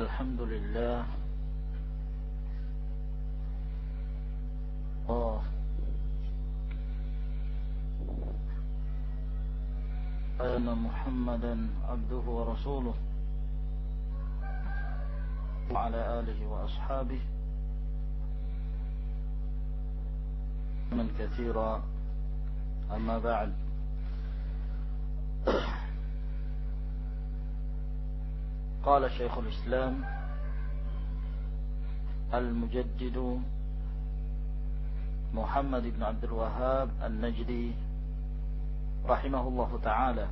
الحمد لله. الله أن محمدا عبده ورسوله. وعلى آله وأصحابه. من كثيرا. أما بعد. قال شيخ الإسلام المجدد محمد بن عبد الوهاب النجدي رحمه الله تعالى.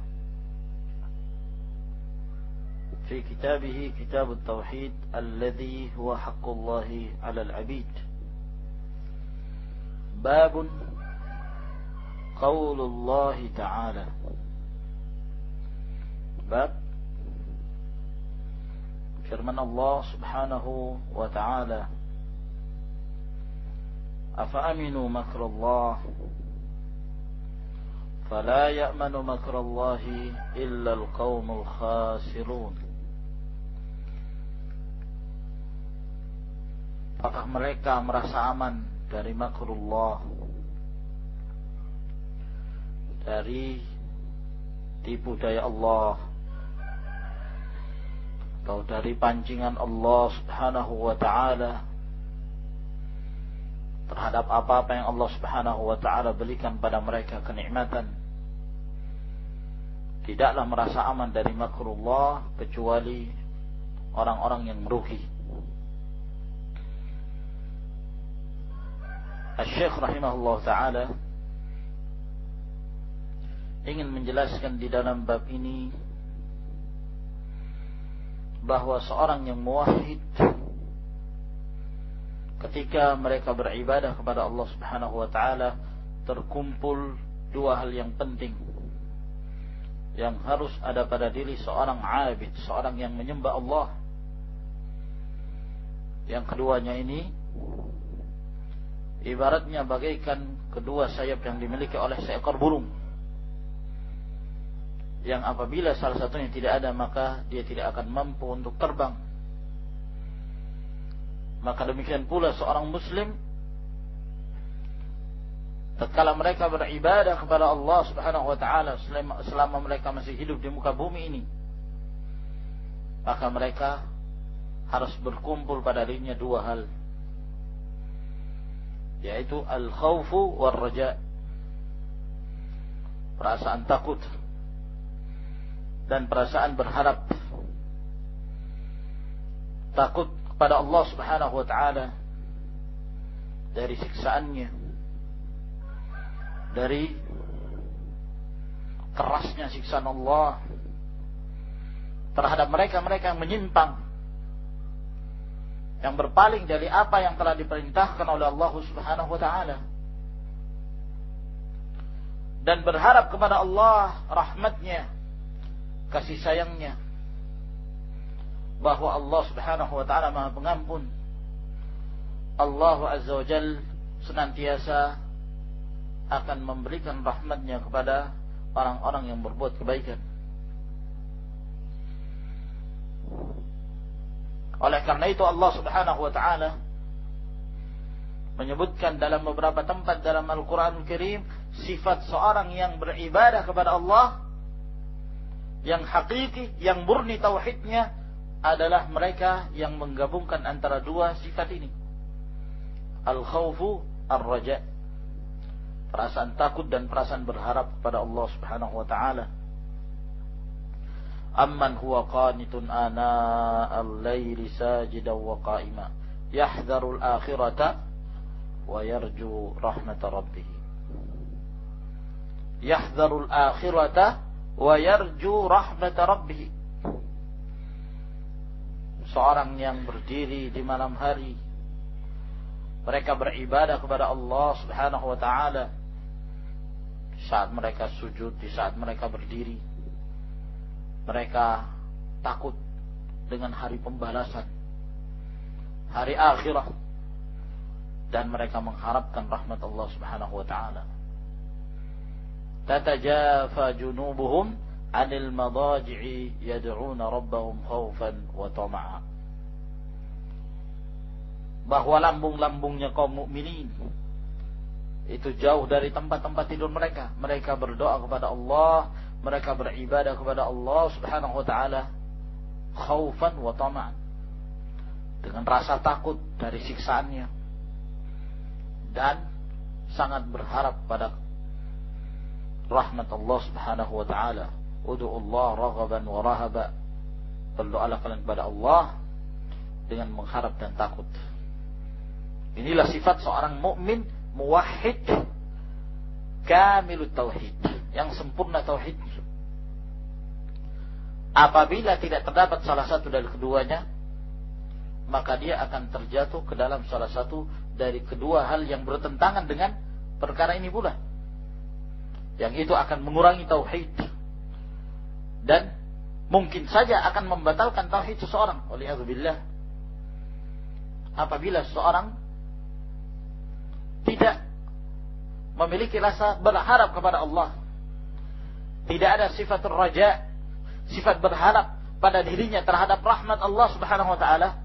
في كتابه كتاب التوحيد الذي هو حق الله على العبيد. باب قول الله تعالى. باب firman Allah Subhanahu wa taala Afa aminu makrallah fala ya'manu makrallahi illa alqaumul khasirun Apakah mereka merasa aman dari makrullah dari tipu daya Allah atau dari pancingan Allah Subhanahu wa taala terhadap apa-apa yang Allah Subhanahu wa taala berikan pada mereka kenikmatan tidaklah merasa aman dari makrullah kecuali orang-orang yang merugi. Syekh rahimahullah taala ingin menjelaskan di dalam bab ini bahwa seorang yang muwahhid ketika mereka beribadah kepada Allah Subhanahu wa taala terkumpul dua hal yang penting yang harus ada pada diri seorang abid, seorang yang menyembah Allah. Yang keduanya ini ibaratnya bagaikan kedua sayap yang dimiliki oleh seekor burung yang apabila salah satunya tidak ada maka dia tidak akan mampu untuk terbang. Maka demikian pula seorang muslim tatkala mereka beribadah kepada Allah Subhanahu wa taala selama, mereka masih hidup di muka bumi ini maka mereka harus berkumpul pada dirinya dua hal. Yaitu al-khawfu war raja perasaan takut dan perasaan berharap. Takut kepada Allah Subhanahu wa taala dari siksaannya dari kerasnya siksaan Allah terhadap mereka-mereka yang menyimpang yang berpaling dari apa yang telah diperintahkan oleh Allah Subhanahu wa taala dan berharap kepada Allah rahmatnya kasih sayangnya bahwa Allah Subhanahu wa taala Maha Pengampun. Allah Azza wa Jal senantiasa akan memberikan rahmatnya kepada orang-orang yang berbuat kebaikan. Oleh karena itu Allah Subhanahu wa taala menyebutkan dalam beberapa tempat dalam Al-Qur'an Al Karim sifat seorang yang beribadah kepada Allah yang hakiki, yang murni tauhidnya adalah mereka yang menggabungkan antara dua sifat ini. Al-khawfu ar-raja. Perasaan takut dan perasaan berharap kepada Allah Subhanahu wa taala. Amman huwa qanitun ana al-laili sajidan wa qa'ima yahdharu al-akhirata wa yarju rahmat rabbih. Yahdharu al-akhirata wa yarju rahmat rabbih. Seorang yang berdiri di malam hari mereka beribadah kepada Allah Subhanahu wa taala saat mereka sujud, di saat mereka berdiri. Mereka takut dengan hari pembalasan. Hari akhirah dan mereka mengharapkan rahmat Allah Subhanahu wa taala tatajafa junubuhum anil madaji'i yad'una rabbahum khaufan wa tama'a bahwa lambung-lambungnya kaum mukminin itu jauh dari tempat-tempat tidur mereka. Mereka berdoa kepada Allah mereka beribadah kepada Allah Subhanahu wa taala khaufan wa tama'a dengan rasa takut dari siksaannya dan sangat berharap pada rahmat Allah Subhanahu wa taala. Ud'u Allah raghaban wa rahaba. Berdoalah kalian kepada Allah dengan mengharap dan takut. Inilah sifat seorang mukmin muwahhid kamilut tauhid, yang sempurna tauhid. Apabila tidak terdapat salah satu dari keduanya, maka dia akan terjatuh ke dalam salah satu dari kedua hal yang bertentangan dengan perkara ini pula. Yang itu akan mengurangi tauhid dan mungkin saja akan membatalkan tauhid seseorang. Oleh billah. Apabila seseorang tidak memiliki rasa berharap kepada Allah. Tidak ada sifat raja, sifat berharap pada dirinya terhadap rahmat Allah Subhanahu wa taala.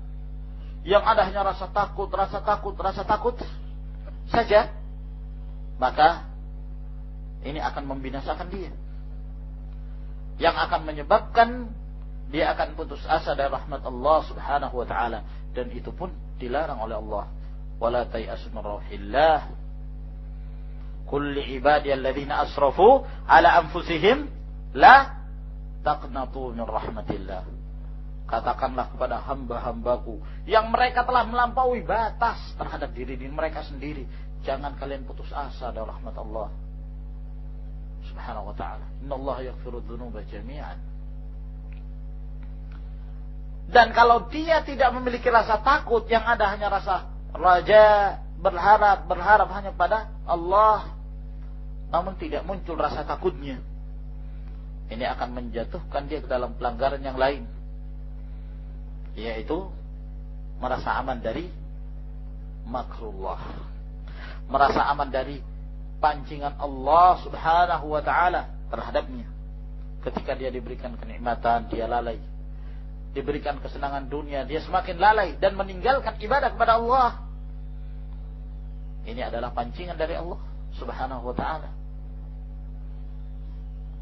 Yang ada hanya rasa takut, rasa takut, rasa takut saja. Maka ini akan membinasakan dia. Yang akan menyebabkan dia akan putus asa dari rahmat Allah Subhanahu wa taala dan itu pun dilarang oleh Allah. Wala tayasu min. Kulli ibadiyalladzina asrafu ala anfusihim la taqnatu min rahmatillah. Katakanlah kepada hamba-hambaku yang mereka telah melampaui batas terhadap diri diri mereka sendiri. Jangan kalian putus asa dari rahmat Allah. Subhanahu wa ta'ala. Inna Allah yaghfiru dhunuba jami'an. Dan kalau dia tidak memiliki rasa takut, yang ada hanya rasa raja berharap berharap hanya pada Allah namun tidak muncul rasa takutnya ini akan menjatuhkan dia ke dalam pelanggaran yang lain yaitu merasa aman dari makrullah merasa aman dari pancingan Allah subhanahu wa ta'ala terhadapnya ketika dia diberikan kenikmatan dia lalai diberikan kesenangan dunia, dia semakin lalai dan meninggalkan ibadah kepada Allah. Ini adalah pancingan dari Allah Subhanahu wa taala.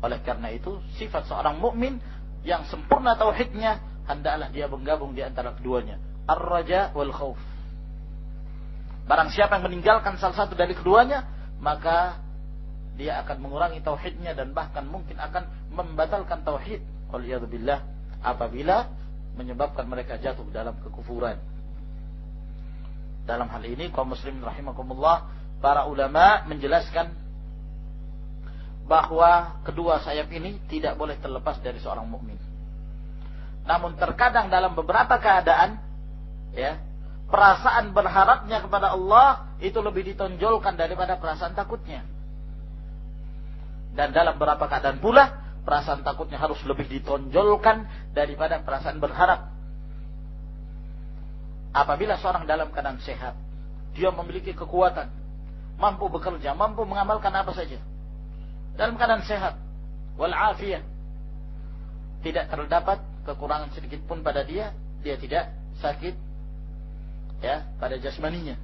Oleh karena itu, sifat seorang mukmin yang sempurna tauhidnya hendaklah dia menggabung di antara keduanya, ar-raja wal khauf. Barang siapa yang meninggalkan salah satu dari keduanya, maka dia akan mengurangi tauhidnya dan bahkan mungkin akan membatalkan tauhid. Waliyadzubillah apabila menyebabkan mereka jatuh dalam kekufuran. Dalam hal ini kaum muslimin rahimakumullah, para ulama menjelaskan bahwa kedua sayap ini tidak boleh terlepas dari seorang mukmin. Namun terkadang dalam beberapa keadaan ya, perasaan berharapnya kepada Allah itu lebih ditonjolkan daripada perasaan takutnya. Dan dalam beberapa keadaan pula perasaan takutnya harus lebih ditonjolkan daripada perasaan berharap. Apabila seorang dalam keadaan sehat, dia memiliki kekuatan, mampu bekerja, mampu mengamalkan apa saja. Dalam keadaan sehat, wal. Tidak terdapat kekurangan sedikit pun pada dia, dia tidak sakit ya pada jasmaninya.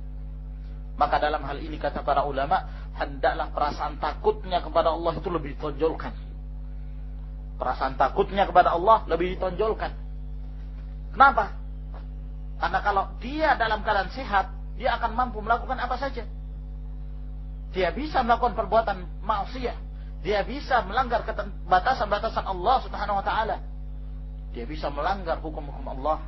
Maka dalam hal ini kata para ulama, hendaklah perasaan takutnya kepada Allah itu lebih ditonjolkan Perasaan takutnya kepada Allah lebih ditonjolkan. Kenapa? Karena kalau dia dalam keadaan sehat, dia akan mampu melakukan apa saja. Dia bisa melakukan perbuatan maksiat. Dia bisa melanggar batasan-batasan Allah Subhanahu wa taala. Dia bisa melanggar hukum-hukum Allah.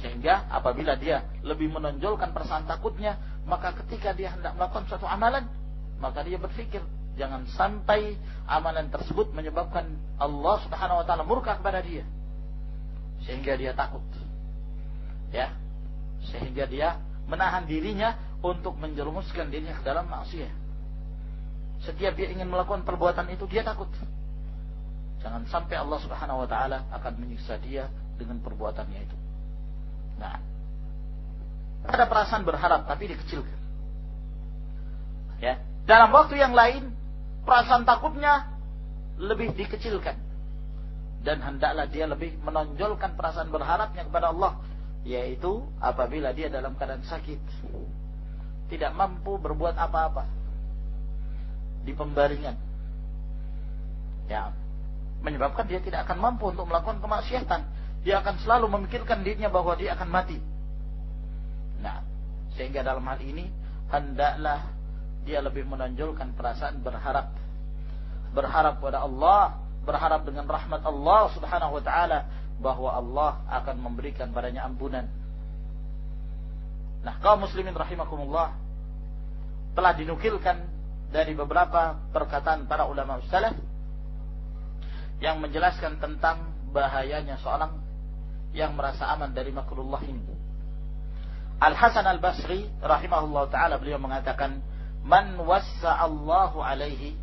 Sehingga apabila dia lebih menonjolkan perasaan takutnya, maka ketika dia hendak melakukan suatu amalan, maka dia berpikir, Jangan sampai amalan tersebut menyebabkan Allah Subhanahu wa taala murka kepada dia. Sehingga dia takut. Ya. Sehingga dia menahan dirinya untuk menjerumuskan dirinya ke dalam maksiat. Setiap dia ingin melakukan perbuatan itu dia takut. Jangan sampai Allah Subhanahu wa taala akan menyiksa dia dengan perbuatannya itu. Nah, ada perasaan berharap tapi dikecilkan. Ya, dalam waktu yang lain perasaan takutnya lebih dikecilkan. Dan hendaklah dia lebih menonjolkan perasaan berharapnya kepada Allah yaitu apabila dia dalam keadaan sakit tidak mampu berbuat apa-apa di pembaringan. Ya. Menyebabkan dia tidak akan mampu untuk melakukan kemaksiatan dia akan selalu memikirkan dirinya bahwa dia akan mati nah sehingga dalam hal ini hendaklah dia lebih menonjolkan perasaan berharap berharap pada Allah berharap dengan rahmat Allah Subhanahu wa taala bahwa Allah akan memberikan padanya ampunan. Nah, kaum muslimin rahimakumullah telah dinukilkan dari beberapa perkataan para ulama salaf yang menjelaskan tentang bahayanya seorang yang merasa aman dari makrullah ini. Al Hasan Al Basri rahimahullah taala beliau mengatakan man wassa Allahu alaihi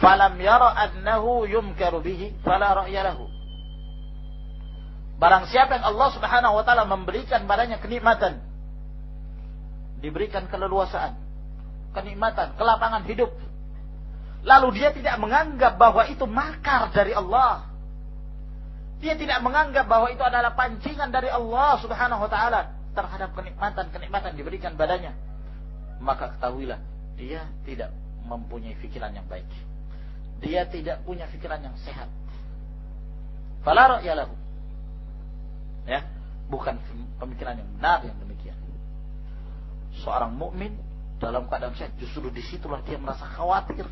falam yara annahu yumkaru bihi fala ra'ya lahu Barang siapa yang Allah Subhanahu wa taala memberikan padanya kenikmatan, diberikan keleluasaan, kenikmatan, kelapangan hidup. Lalu dia tidak menganggap bahwa itu makar dari Allah. Dia tidak menganggap bahwa itu adalah pancingan dari Allah Subhanahu wa taala terhadap kenikmatan-kenikmatan diberikan padanya. Maka ketahuilah, dia tidak mempunyai pikiran yang baik. Dia tidak punya pikiran yang sehat. Fala ya lahu ya bukan pemikiran yang benar yang demikian seorang mukmin dalam keadaan sehat justru di situlah dia merasa khawatir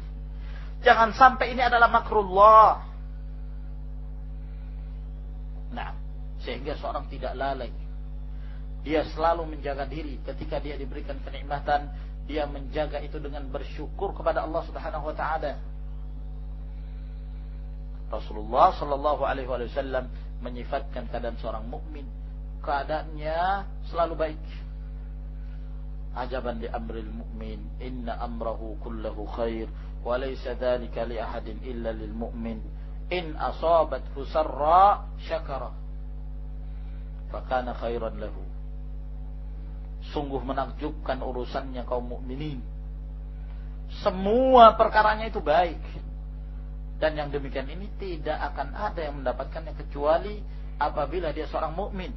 jangan sampai ini adalah makrullah nah sehingga seorang tidak lalai. Dia selalu menjaga diri. Ketika dia diberikan kenikmatan dia menjaga itu dengan bersyukur kepada Allah Subhanahu wa taala. Rasulullah sallallahu alaihi wasallam menyifatkan keadaan seorang mukmin. Keadaannya selalu baik. Ajaban li amril mu'min inna amrahu kullahu khair wa laysa dhalika li ahadin illa lil mu'min in asabathu sarra syakara fakana khairan lahu sungguh menakjubkan urusannya kaum mukminin semua perkaranya itu baik dan yang demikian ini tidak akan ada yang mendapatkannya kecuali apabila dia seorang mukmin.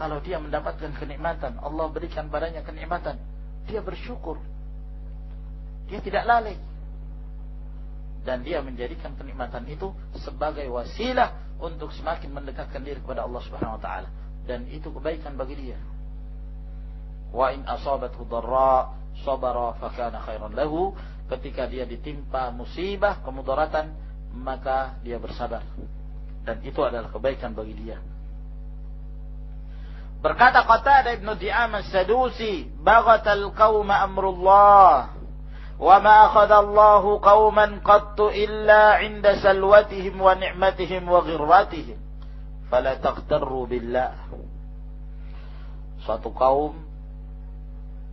Kalau dia mendapatkan kenikmatan, Allah berikan padanya kenikmatan, dia bersyukur. Dia tidak lalai. Dan dia menjadikan kenikmatan itu sebagai wasilah untuk semakin mendekatkan diri kepada Allah Subhanahu wa taala dan itu kebaikan bagi dia. Wa in asabathu dharra sabara fakana khairan lahu ketika dia ditimpa musibah, kemudaratan, maka dia bersabar. Dan itu adalah kebaikan bagi dia. Berkata Qatada Ibn Di'am As-Sadusi, "Baghatal qauma amrullah, Allahu qauman qattu illa 'inda salwatihim wa ni'matihim wa ghirratihim, fala taqtarru billah." Suatu kaum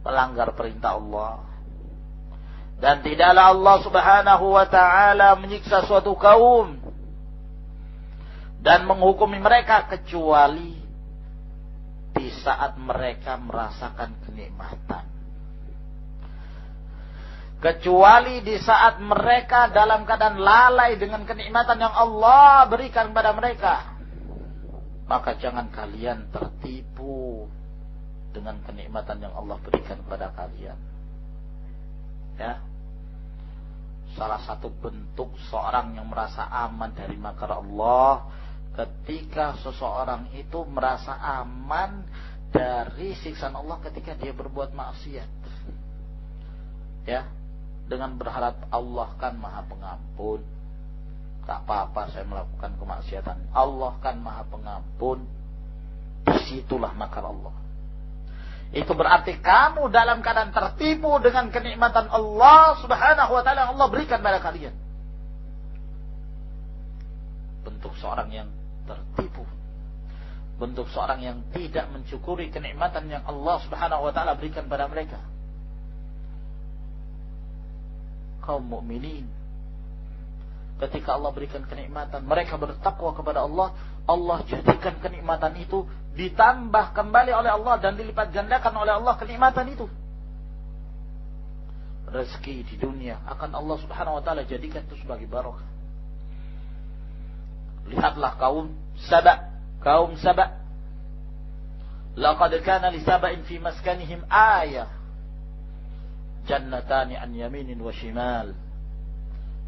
melanggar perintah Allah dan tidaklah Allah subhanahu wa ta'ala menyiksa suatu kaum. Dan menghukumi mereka kecuali di saat mereka merasakan kenikmatan. Kecuali di saat mereka dalam keadaan lalai dengan kenikmatan yang Allah berikan kepada mereka. Maka jangan kalian tertipu dengan kenikmatan yang Allah berikan kepada kalian. Ya, salah satu bentuk seorang yang merasa aman dari makar Allah ketika seseorang itu merasa aman dari siksaan Allah ketika dia berbuat maksiat. Ya, dengan berharap Allah kan Maha Pengampun. Tak apa-apa saya melakukan kemaksiatan. Allah kan Maha Pengampun. Di situlah makar Allah. Itu berarti kamu dalam keadaan tertipu dengan kenikmatan Allah subhanahu wa ta'ala Allah berikan pada kalian. Bentuk seorang yang tertipu. Bentuk seorang yang tidak mencukuri kenikmatan yang Allah subhanahu wa ta'ala berikan pada mereka. Kaum mukminin ketika Allah berikan kenikmatan, mereka bertakwa kepada Allah, Allah jadikan kenikmatan itu ditambah kembali oleh Allah dan dilipat gandakan oleh Allah kenikmatan itu. Rezeki di dunia akan Allah Subhanahu wa taala jadikan itu sebagai barokah. Lihatlah kaum Saba, kaum Saba Laqad kana li fi maskanihim ayah. Jannatani an yaminin wa shimal.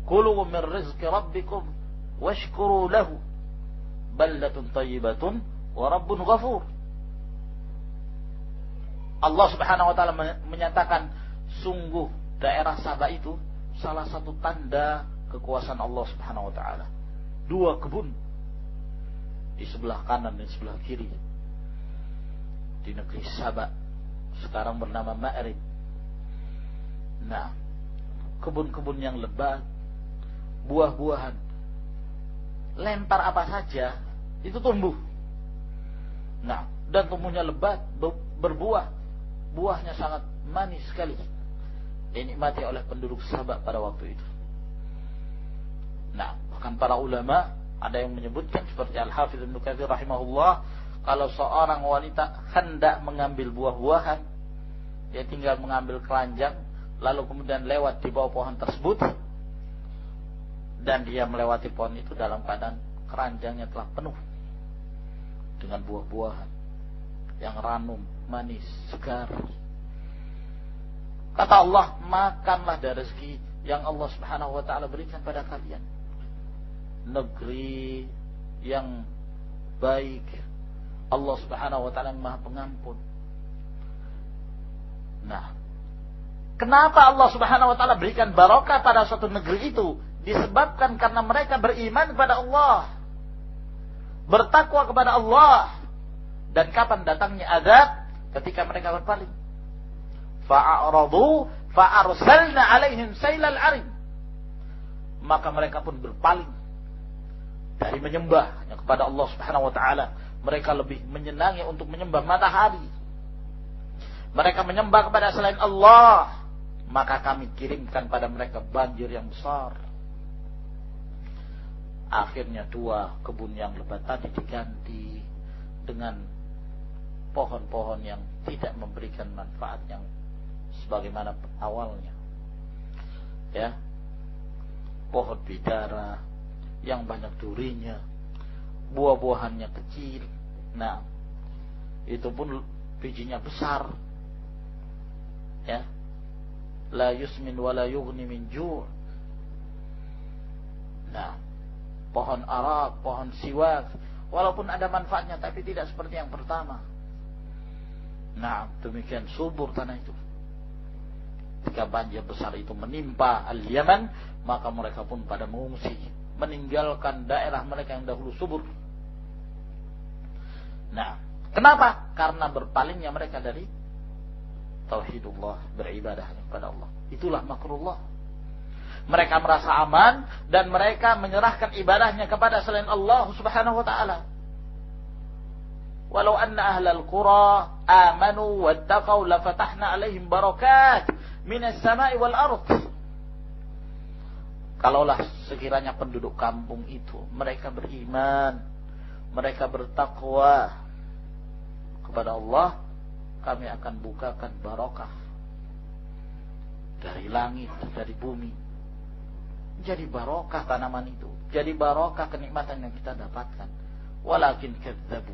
Kulu min rizqi rabbikum washkuru lahu. Ballatun tayyibatun wa rabbun ghafur. Allah Subhanahu wa taala menyatakan sungguh daerah Sabah itu salah satu tanda kekuasaan Allah Subhanahu wa taala. Dua kebun di sebelah kanan dan sebelah kiri di negeri Sabah sekarang bernama Ma'rib. Nah, kebun-kebun yang lebat, buah-buahan, lempar apa saja itu tumbuh. Nah, dan tumbuhnya lebat, berbuah, buahnya sangat manis sekali. Dinikmati oleh penduduk Sabah pada waktu itu. Nah, bahkan para ulama ada yang menyebutkan seperti Al-Hafidz Ibnu Katsir rahimahullah, kalau seorang wanita hendak mengambil buah-buahan, dia tinggal mengambil keranjang, lalu kemudian lewat di bawah pohon tersebut, dan dia melewati pohon itu dalam keadaan keranjangnya telah penuh dengan buah-buahan yang ranum, manis, segar. Kata Allah, makanlah dari rezeki yang Allah Subhanahu wa taala berikan pada kalian negeri yang baik. Allah Subhanahu wa taala Maha Pengampun. Nah, kenapa Allah Subhanahu wa taala berikan barokah pada suatu negeri itu? Disebabkan karena mereka beriman kepada Allah. Bertakwa kepada Allah. Dan kapan datangnya azab? Ketika mereka berpaling. Fa'aradu fa'arsalna alaihim sailal arim. Maka mereka pun berpaling dari menyembah kepada Allah Subhanahu wa taala. Mereka lebih menyenangi untuk menyembah matahari. Mereka menyembah kepada selain Allah, maka kami kirimkan pada mereka banjir yang besar. Akhirnya dua kebun yang lebat tadi diganti dengan pohon-pohon yang tidak memberikan manfaat yang sebagaimana awalnya. Ya. Pohon bidara, yang banyak durinya, buah-buahannya kecil. Nah, itu pun bijinya besar. Ya. La yusmin wa la yughni min ju'. Nah, pohon arak, pohon siwak, walaupun ada manfaatnya tapi tidak seperti yang pertama. Nah, demikian subur tanah itu. Ketika banjir besar itu menimpa Al-Yaman, maka mereka pun pada mengungsi meninggalkan daerah mereka yang dahulu subur. Nah, kenapa? Karena berpalingnya mereka dari tauhidullah, beribadah kepada Allah. Itulah makrullah. Mereka merasa aman dan mereka menyerahkan ibadahnya kepada selain Allah Subhanahu wa taala. Walau anna ahlal qura amanu wattaqau lafatahna alaihim barakat minas sama'i wal ardh Kalaulah sekiranya penduduk kampung itu mereka beriman, mereka bertakwa kepada Allah, kami akan bukakan barokah dari langit, dari bumi. Jadi barokah tanaman itu, jadi barokah kenikmatan yang kita dapatkan. Walakin kadzabu.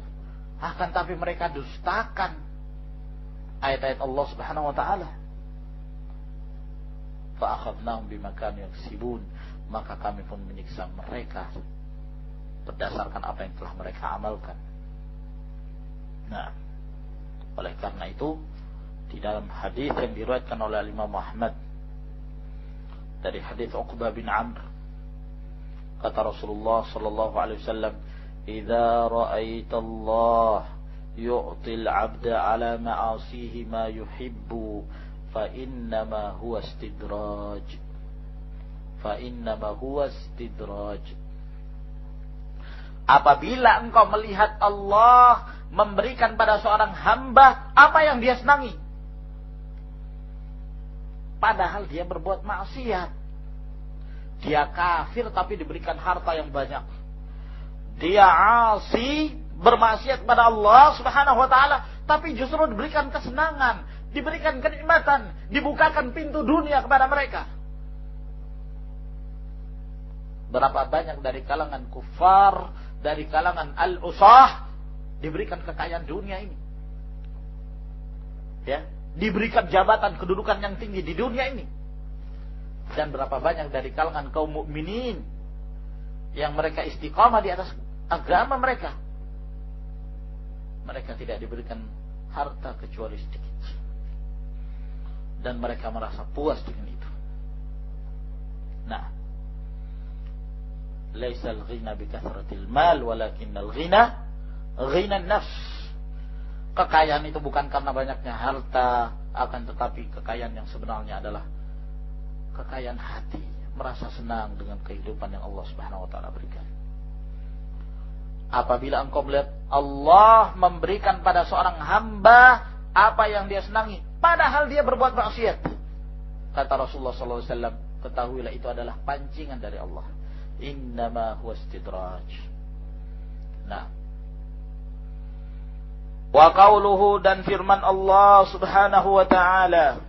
Akan tapi mereka dustakan ayat-ayat Allah Subhanahu wa taala. Fa'akhadnahum bima kanu yaksibun maka kami pun menyiksa mereka berdasarkan apa yang telah mereka amalkan. Nah, oleh karena itu di dalam hadis yang diriwayatkan oleh Imam Muhammad dari hadis Uqbah bin Amr kata Rasulullah sallallahu alaihi wasallam "Idza ra'aita Allah al-'abda 'ala ma'asihi ma yuhibbu fa innama huwa istidraj." fa innama huwa istidraj. Apabila engkau melihat Allah memberikan pada seorang hamba apa yang dia senangi. Padahal dia berbuat maksiat. Dia kafir tapi diberikan harta yang banyak. Dia asi bermaksiat kepada Allah Subhanahu wa taala tapi justru diberikan kesenangan, diberikan kenikmatan, dibukakan pintu dunia kepada mereka. Berapa banyak dari kalangan kufar, dari kalangan al-usah, diberikan kekayaan dunia ini. Ya, diberikan jabatan kedudukan yang tinggi di dunia ini. Dan berapa banyak dari kalangan kaum mukminin yang mereka istiqamah di atas agama mereka. Mereka tidak diberikan harta kecuali sedikit. Dan mereka merasa puas dengan itu. Nah, laisa al-ghina bi kathratil mal walakin al-ghina ghina nafs. Kekayaan itu bukan karena banyaknya harta, akan tetapi kekayaan yang sebenarnya adalah kekayaan hati, merasa senang dengan kehidupan yang Allah Subhanahu wa taala berikan. Apabila engkau melihat Allah memberikan pada seorang hamba apa yang dia senangi, padahal dia berbuat maksiat. Kata Rasulullah SAW, ketahuilah itu adalah pancingan dari Allah innama huwa istidraj. Nah. Wa qauluhu dan firman Allah Subhanahu wa taala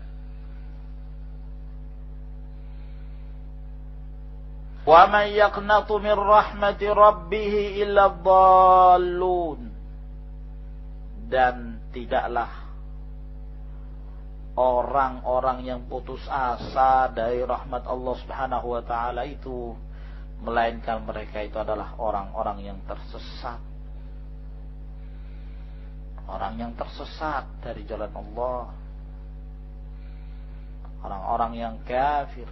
Wa man yaqnatu min rahmati rabbih illa dhallun dan tidaklah orang-orang yang putus asa dari rahmat Allah Subhanahu wa taala itu melainkan mereka itu adalah orang-orang yang tersesat. Orang yang tersesat dari jalan Allah. Orang-orang yang kafir.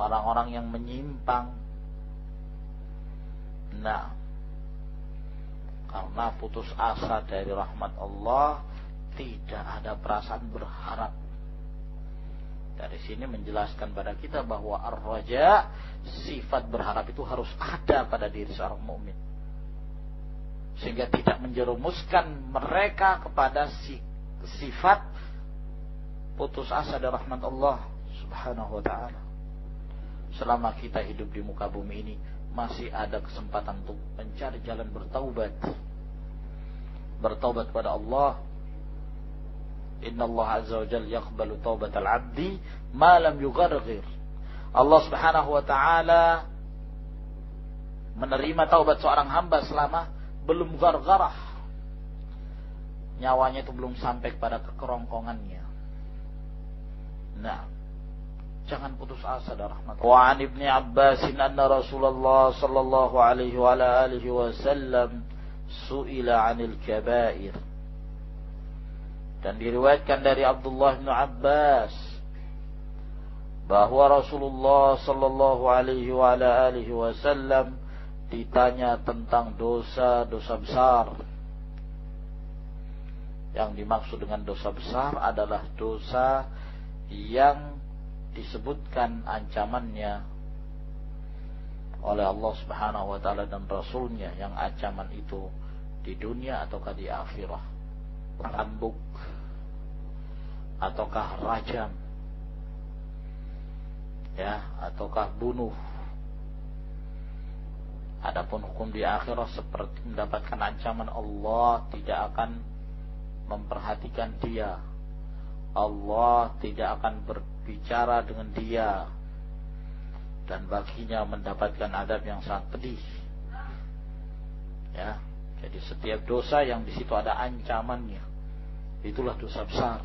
Orang-orang yang menyimpang. Nah, karena putus asa dari rahmat Allah, tidak ada perasaan berharap dari sini menjelaskan pada kita bahwa ar-raja sifat berharap itu harus ada pada diri seorang mukmin. Sehingga tidak menjerumuskan mereka kepada sifat putus asa dari rahmat Allah Subhanahu wa taala. Selama kita hidup di muka bumi ini masih ada kesempatan untuk mencari jalan bertaubat. Bertaubat kepada Allah Inna Allah Azza wa Jal yakbalu taubatal abdi ma lam yugharghir. Allah Subhanahu wa taala menerima taubat seorang hamba selama belum gargarah. Nyawanya itu belum sampai kepada kekerongkongannya. Nah, jangan putus asa dari rahmat. Wa an Ibnu Abbas anna Rasulullah sallallahu alaihi wa alihi wasallam su'ila 'anil kaba'ir dan diriwayatkan dari Abdullah bin Abbas bahwa Rasulullah sallallahu alaihi wasallam ditanya tentang dosa-dosa besar. Yang dimaksud dengan dosa besar adalah dosa yang disebutkan ancamannya oleh Allah Subhanahu wa taala dan rasulnya yang ancaman itu di dunia ataukah di akhirah. Rambuk ataukah rajam? Ya ataukah bunuh? Adapun hukum di akhirat seperti mendapatkan ancaman Allah tidak akan memperhatikan dia. Allah tidak akan berbicara dengan dia. Dan baginya mendapatkan adab yang sangat pedih. Ya jadi setiap dosa yang di situ ada ancamannya itulah dosa besar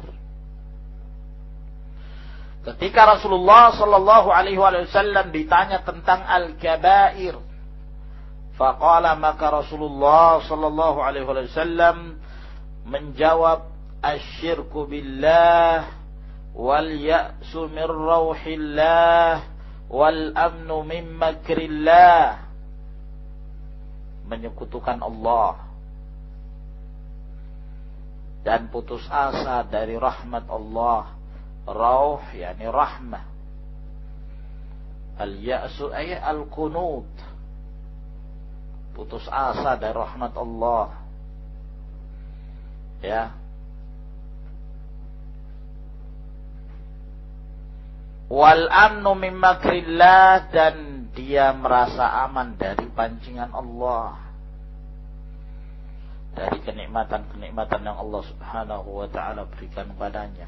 Ketika Rasulullah Shallallahu Alaihi Wasallam ditanya tentang al-kabair, faqala maka Rasulullah Shallallahu Alaihi Wasallam menjawab asyirku billah wal ya'su min rauhillah wal amnu min makrillah. Menyekutukan Allah dan putus asa dari rahmat Allah rauh yakni rahmah. Al ya'su ay al qunut putus asa dari rahmat Allah. Ya. Wal amnu min makrillah dan dia merasa aman dari pancingan Allah. Dari kenikmatan-kenikmatan yang Allah Subhanahu wa taala berikan padanya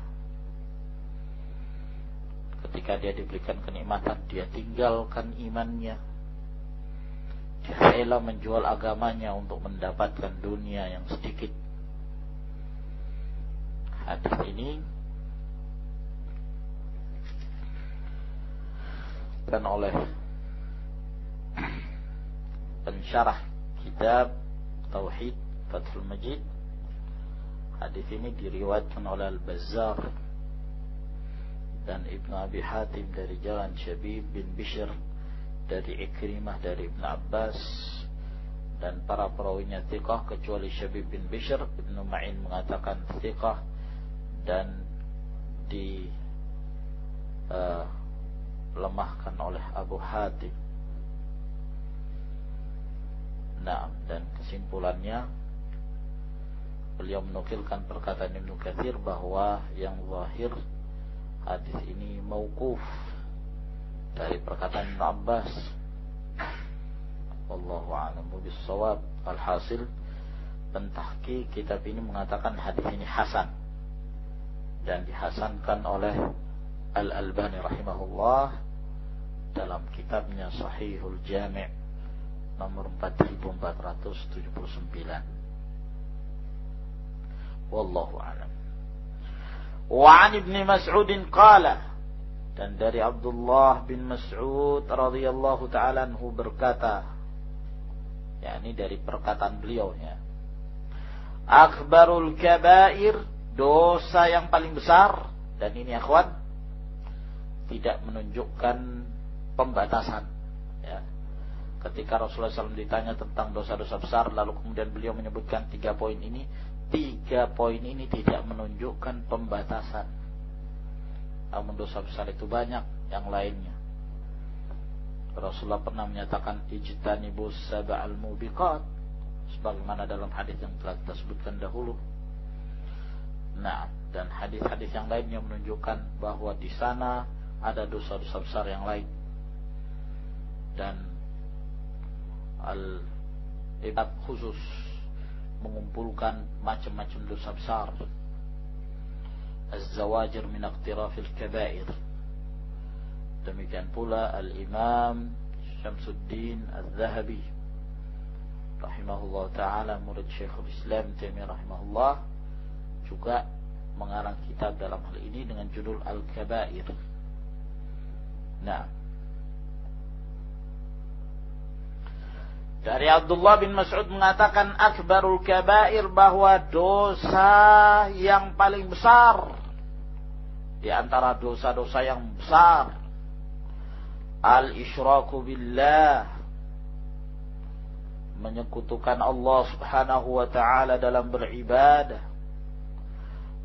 ketika dia diberikan kenikmatan dia tinggalkan imannya. Dia rela menjual agamanya untuk mendapatkan dunia yang sedikit. Hadis ini dan oleh pensyarah kitab Tauhid Fathul Majid hadis ini diriwayatkan oleh Al-Bazzar dan Ibn Abi Hatim dari jalan Syabib bin Bishr dari Ikrimah dari Ibn Abbas dan para perawinya thiqah kecuali Syabib bin Bishr Ibnu Ma'in mengatakan thiqah dan di uh, lemahkan oleh Abu Hatim. Nah, dan kesimpulannya beliau menukilkan perkataan Ibnu Katsir bahwa yang zahir hadis ini mauquf dari perkataan Ibnu Abbas Wallahu a'lamu bissawab. Alhasil pentahki kitab ini mengatakan hadis ini hasan dan dihasankan oleh Al-Albani rahimahullah dalam kitabnya Sahihul Jami' nomor 4479. Wallahu a'lam. Wa 'an Ibnu qala dan dari Abdullah bin Mas'ud radhiyallahu taala anhu berkata Ya, ini dari perkataan beliau ya. Akbarul kabair, dosa yang paling besar dan ini akhwan tidak menunjukkan pembatasan ya. Ketika Rasulullah SAW ditanya tentang dosa-dosa besar lalu kemudian beliau menyebutkan tiga poin ini, tiga poin ini tidak menunjukkan pembatasan. Namun dosa besar itu banyak yang lainnya. Rasulullah pernah menyatakan ijtanibus sab'al mubiqat sebagaimana dalam hadis yang telah kita sebutkan dahulu. Nah, dan hadis-hadis yang lainnya menunjukkan bahwa di sana ada dosa-dosa besar yang lain. Dan al ibad khusus mengumpulkan macam-macam dosa besar. Az-zawajir min iqtirafil kabair Demikian pula Al-Imam Syamsuddin Al-Zahabi rahimahullah taala murid Syekhul Islam Taimiyah rahimahullah juga mengarang kitab dalam hal ini dengan judul Al-Kabair. Nah, dari Abdullah bin Mas'ud mengatakan akbarul kabair bahwa dosa yang paling besar di antara dosa-dosa yang besar al-isyraku billah menyekutukan Allah Subhanahu wa taala dalam beribadah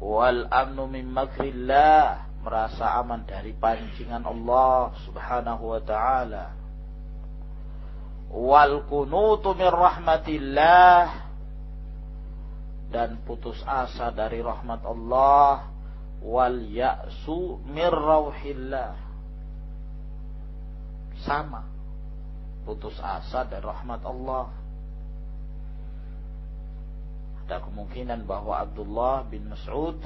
wal amnu min makrillah merasa aman dari pancingan Allah Subhanahu wa taala wal kunutu min rahmatillah. Dan putus asa dari rahmat Allah. Wal ya'su min rauhillah. Sama. Putus asa dan rahmat Allah. Ada kemungkinan bahwa Abdullah bin Mas'ud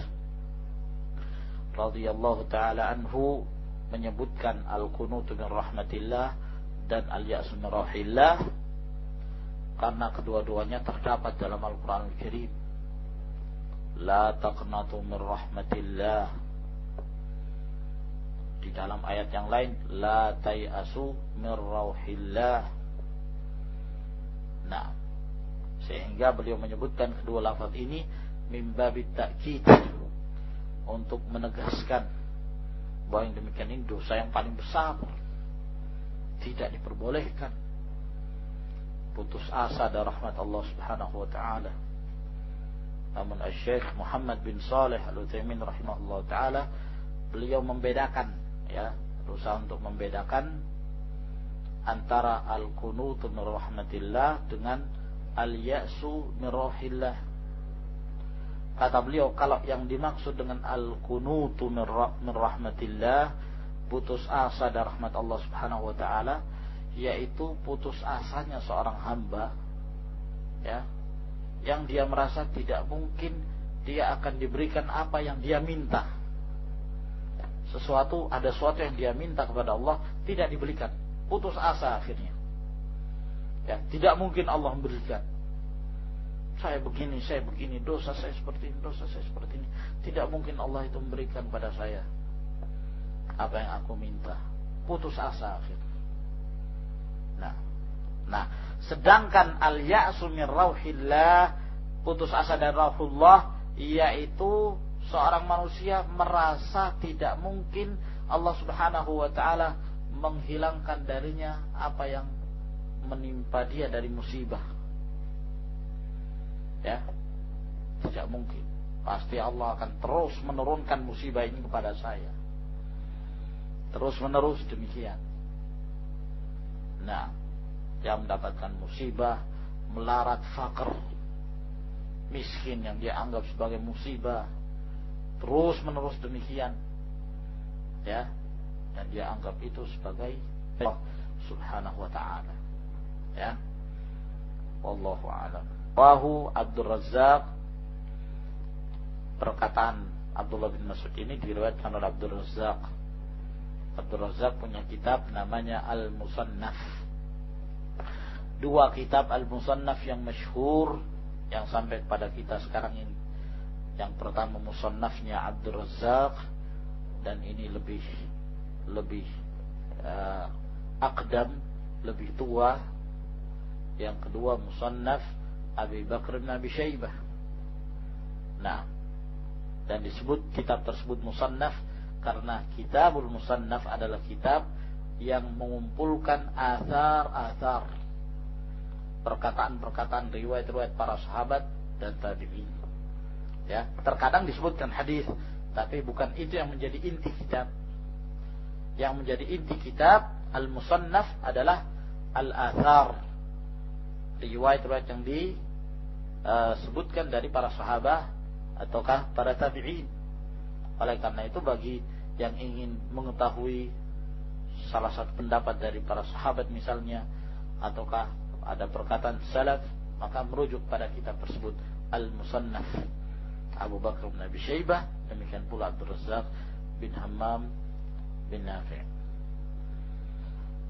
radhiyallahu taala anhu menyebutkan al-qunut min rahmatillah dan al-ya'su karena kedua-duanya terdapat dalam Al-Qur'an Al-Karim. La taqnatu min rahmatillah. Di dalam ayat yang lain la tayasu min rauhillah. Nah sehingga beliau menyebutkan kedua lafaz ini mimbabit ta'kid untuk menegaskan bahwa yang demikian ini dosa yang paling besar tidak diperbolehkan. Putus asa dari rahmat Allah Subhanahu wa taala. Namun Syekh Muhammad bin Saleh Al-Utsaimin rahimahullah taala beliau membedakan ya berusaha untuk membedakan antara al-kunutu min rahmatillah dengan al-ya'su min rahillah kata beliau kalau yang dimaksud dengan al-kunutu min rahmatillah putus asa dari rahmat Allah Subhanahu wa taala yaitu putus asanya seorang hamba ya yang dia merasa tidak mungkin dia akan diberikan apa yang dia minta. Sesuatu ada sesuatu yang dia minta kepada Allah tidak diberikan. Putus asa akhirnya. Ya tidak mungkin Allah memberikan. Saya begini, saya begini, dosa saya seperti ini, dosa saya seperti ini. Tidak mungkin Allah itu memberikan pada saya apa yang aku minta. Putus asa akhir. Nah, nah, sedangkan al-ya'su min putus asa dari rauhullah, yaitu seorang manusia merasa tidak mungkin Allah Subhanahu wa taala menghilangkan darinya apa yang menimpa dia dari musibah. Ya. Tidak mungkin. Pasti Allah akan terus menurunkan musibah ini kepada saya. Terus menerus demikian. Nah, yang mendapatkan musibah, melarat fakir, miskin yang dia anggap sebagai musibah, terus menerus demikian, ya, dan dia anggap itu sebagai Allah Subhanahu wa taala. Ya. Wallahu a'lam. Wahu Abdul Razak perkataan Abdullah bin Mas'ud ini diriwayatkan oleh Abdul Razak. Abdul Razak punya kitab namanya Al-Musannaf. Dua kitab Al-Musannaf yang masyhur yang sampai kepada kita sekarang ini. Yang pertama Musannafnya Abdul Razak dan ini lebih lebih uh, akdam, lebih tua. Yang kedua Musannaf Abi Bakr bin Abi Syaibah. Nah, dan disebut kitab tersebut musannaf karena kitabul musannaf adalah kitab yang mengumpulkan asar-asar perkataan-perkataan riwayat-riwayat para sahabat dan tabi'in. Ya, terkadang disebutkan hadis, tapi bukan itu yang menjadi inti kitab. Yang menjadi inti kitab al-musannaf adalah al-athar. Riwayat-riwayat yang di uh, sebutkan dari para sahabat ataukah para tabi'in. Oleh karena itu bagi yang ingin mengetahui salah satu pendapat dari para sahabat misalnya ataukah ada perkataan salaf maka merujuk pada kitab tersebut Al-Musannaf Abu Bakar bin Abi Syaibah demikian pula Abdul Razak bin Hammam bin Nafi'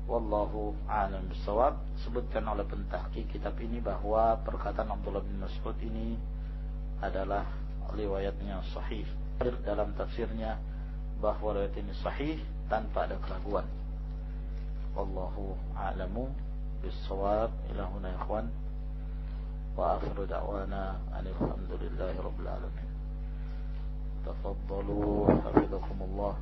Wallahu a'lam bisawab. Sebutkan oleh pentahki kitab ini bahwa perkataan Abdullah bin Mas'ud ini adalah riwayatnya sahih. Dalam tafsirnya bahwa riwayat ini sahih tanpa ada keraguan. Wallahu a'lamu bisawab. Ila huna ikhwan. Wa akhiru da'wana alhamdulillahi rabbil alamin. Tafaddalu hafizakumullah.